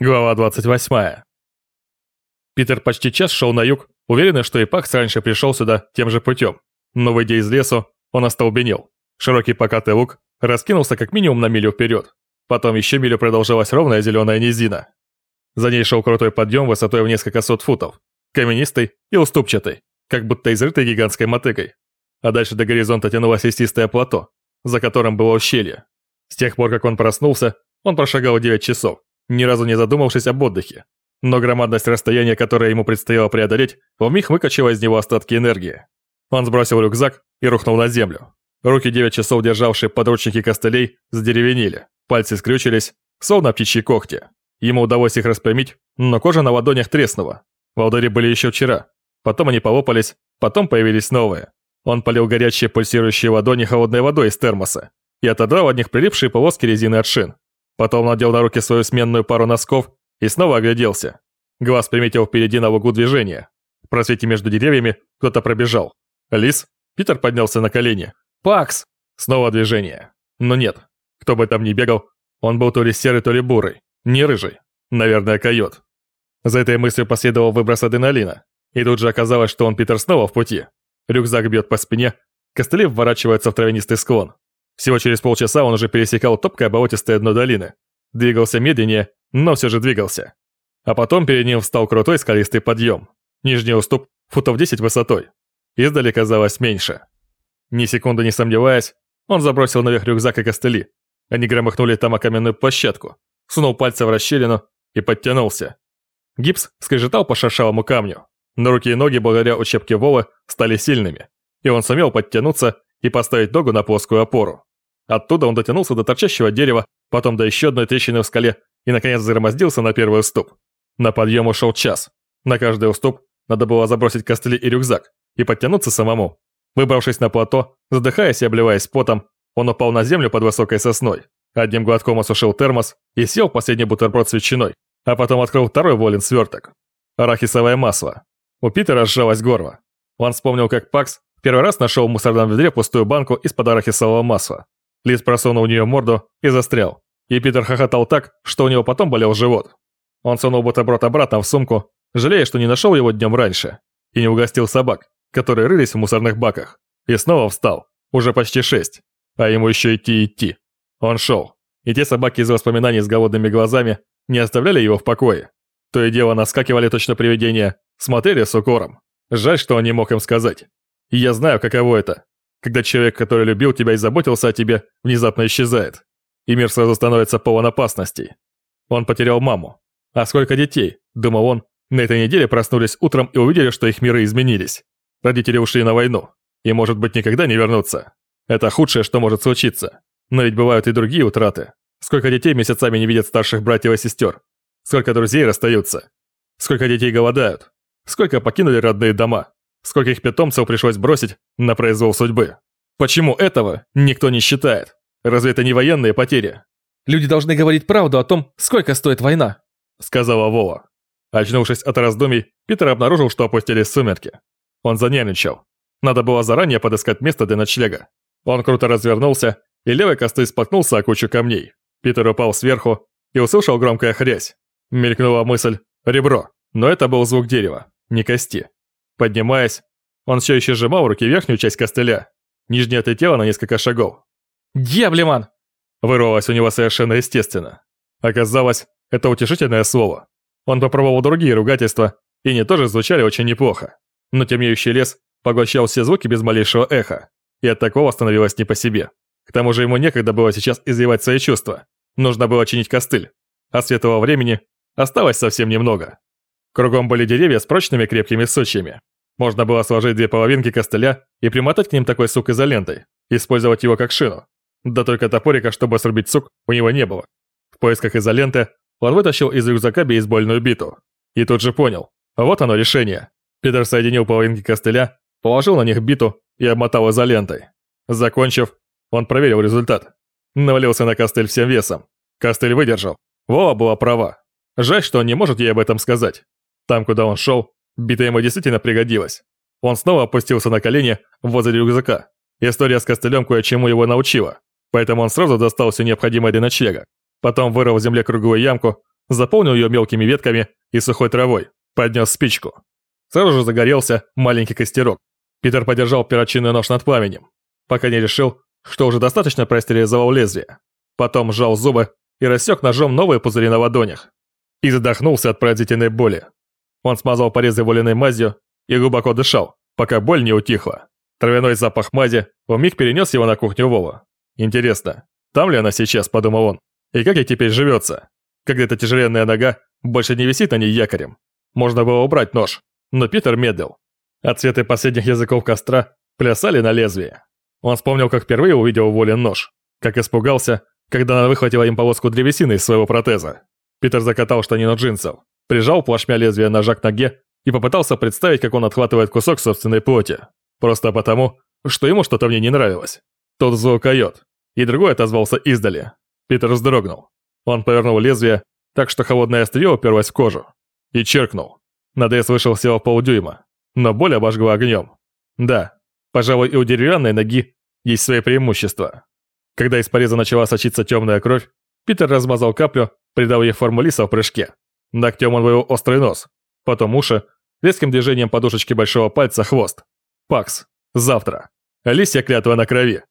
Глава 28. Питер почти час шел на юг, уверенный, что и Пакс раньше пришел сюда тем же путем. Но выйдя из лесу, он остолбенел. Широкий покатый луг раскинулся как минимум на милю вперед. Потом еще милю продолжалась ровная зеленая низина. За ней шел крутой подъем высотой в несколько сот футов, каменистый и уступчатый, как будто изрытый гигантской мотыгой. А дальше до горизонта тянулось лесистое плато, за которым было ущелье. С тех пор, как он проснулся, он прошагал 9 часов ни разу не задумавшись об отдыхе. Но громадность расстояния, которое ему предстояло преодолеть, вмиг выкачала из него остатки энергии. Он сбросил рюкзак и рухнул на землю. Руки девять часов державшие подручники костылей задеревенели, пальцы скрючились, словно птичьи когти. Ему удалось их распрямить, но кожа на ладонях треснула. Волдыри были еще вчера. Потом они полопались, потом появились новые. Он полил горячие пульсирующие ладони холодной водой из термоса и отодрал от них прилипшие полоски резины от шин. Потом надел на руки свою сменную пару носков и снова огляделся. Глаз приметил впереди на лугу движение. В просвете между деревьями кто-то пробежал. Лис? Питер поднялся на колени. «Пакс!» Снова движение. Но нет. Кто бы там ни бегал, он был то ли серый, то ли бурый. Не рыжий. Наверное, койот. За этой мыслью последовал выброс адреналина. И тут же оказалось, что он, Питер, снова в пути. Рюкзак бьет по спине, костыли вворачиваются в травянистый склон. Всего через полчаса он уже пересекал топкое болотистое дно долины. Двигался медленнее, но все же двигался. А потом перед ним встал крутой скалистый подъем. Нижний уступ футов 10 высотой. Издали казалось меньше. Ни секунды не сомневаясь, он забросил наверх рюкзак и костыли. Они громыхнули там о каменную площадку, сунул пальцы в расщелину и подтянулся. Гипс скрежетал по шершавому камню, но руки и ноги, благодаря учебке Вовы, стали сильными, и он сумел подтянуться и поставить ногу на плоскую опору. Оттуда он дотянулся до торчащего дерева, потом до еще одной трещины в скале и, наконец, загромоздился на первый уступ. На подъем ушел час. На каждый уступ надо было забросить костыли и рюкзак и подтянуться самому. Выбравшись на плато, задыхаясь и обливаясь потом, он упал на землю под высокой сосной. Одним глотком осушил термос и съел последний бутерброд с ветчиной, а потом открыл второй волен сверток. Арахисовое масло. У Питера сжалось горло. Он вспомнил, как Пакс первый раз нашел в мусорном ведре пустую банку из-под арахисового масла. Лис просунул в нее морду и застрял. И хохотал так, что у него потом болел живот. Он сунул бутерброд обратно в сумку, жалея, что не нашел его днем раньше, и не угостил собак, которые рылись в мусорных баках. И снова встал, уже почти шесть, а ему еще идти идти. Он шел, и те собаки из воспоминаний с голодными глазами не оставляли его в покое. То и дело наскакивали точно привидения, смотрели с укором. Жаль, что он не мог им сказать. Я знаю, каково это когда человек, который любил тебя и заботился о тебе, внезапно исчезает, и мир сразу становится полон опасностей. Он потерял маму. А сколько детей, думал он, на этой неделе проснулись утром и увидели, что их миры изменились. Родители ушли на войну, и, может быть, никогда не вернутся. Это худшее, что может случиться. Но ведь бывают и другие утраты. Сколько детей месяцами не видят старших братьев и сестер? Сколько друзей расстаются? Сколько детей голодают? Сколько покинули родные дома? Скольких питомцев пришлось бросить на произвол судьбы. Почему этого никто не считает? Разве это не военные потери? Люди должны говорить правду о том, сколько стоит война, сказала Вова. Очнувшись от раздумий, Питер обнаружил, что опустились сумерки. Он занервничал. Надо было заранее подыскать место для ночлега. Он круто развернулся, и левый косты споткнулся о кучу камней. Питер упал сверху и услышал громкая хрясь. Мелькнула мысль «ребро», но это был звук дерева, не кости. Поднимаясь, он все еще сжимал в руки верхнюю часть костыля. Нижняя отлетела на несколько шагов. «Дьяблеман!» Вырвалось у него совершенно естественно. Оказалось, это утешительное слово. Он попробовал другие ругательства, и они тоже звучали очень неплохо. Но темнеющий лес поглощал все звуки без малейшего эха, и от такого становилось не по себе. К тому же ему некогда было сейчас изливать свои чувства. Нужно было чинить костыль, а светлого времени осталось совсем немного. Кругом были деревья с прочными крепкими сучьями. Можно было сложить две половинки костыля и примотать к ним такой сук изолентой, использовать его как шину. Да только топорика, чтобы срубить сук, у него не было. В поисках изоленты он вытащил из рюкзака бейсбольную биту. И тут же понял, вот оно решение. Питер соединил половинки костыля, положил на них биту и обмотал изолентой. Закончив, он проверил результат. Навалился на костыль всем весом. Костыль выдержал. Вова была права. Жаль, что он не может ей об этом сказать. Там, куда он шел, бита ему действительно пригодилась. Он снова опустился на колени возле рюкзака. История с костылем кое-чему его научила, поэтому он сразу достал все необходимое для ночлега. Потом вырыл в земле круговую ямку, заполнил ее мелкими ветками и сухой травой, поднес спичку. Сразу же загорелся маленький костерок. Питер подержал перочинный нож над пламенем, пока не решил, что уже достаточно простерилизовал лезвие. Потом сжал зубы и рассек ножом новые пузыри на ладонях. И задохнулся от поразительной боли. Он смазал порезы воленой мазью и глубоко дышал, пока боль не утихла. Травяной запах мази вмиг перенес его на кухню Вова. Интересно, там ли она сейчас, подумал он. И как ей теперь живется, когда эта тяжеленная нога больше не висит на ней якорем. Можно было убрать нож, но Питер медлил. Отцветы последних языков костра плясали на лезвие. Он вспомнил, как впервые увидел Волин нож, как испугался, когда она выхватила им полоску древесины из своего протеза. Питер закатал штанину джинсов, прижал плашмя лезвие ножа к ноге и попытался представить, как он отхватывает кусок собственной плоти. Просто потому, что ему что-то в ней не нравилось. Тот койот, и другой отозвался издали. Питер вздрогнул. Он повернул лезвие, так что холодное острие уперлось в кожу. И черкнул. Надрез вышел всего полдюйма, но боль обожгла огнем. Да, пожалуй, и у деревянной ноги есть свои преимущества. Когда из пореза начала сочиться темная кровь, Питер размазал каплю, придав ей форму лиса в прыжке. Ногтем он вывел острый нос, потом уши, резким движением подушечки большого пальца хвост. Пакс. Завтра. Лисья клятва на крови.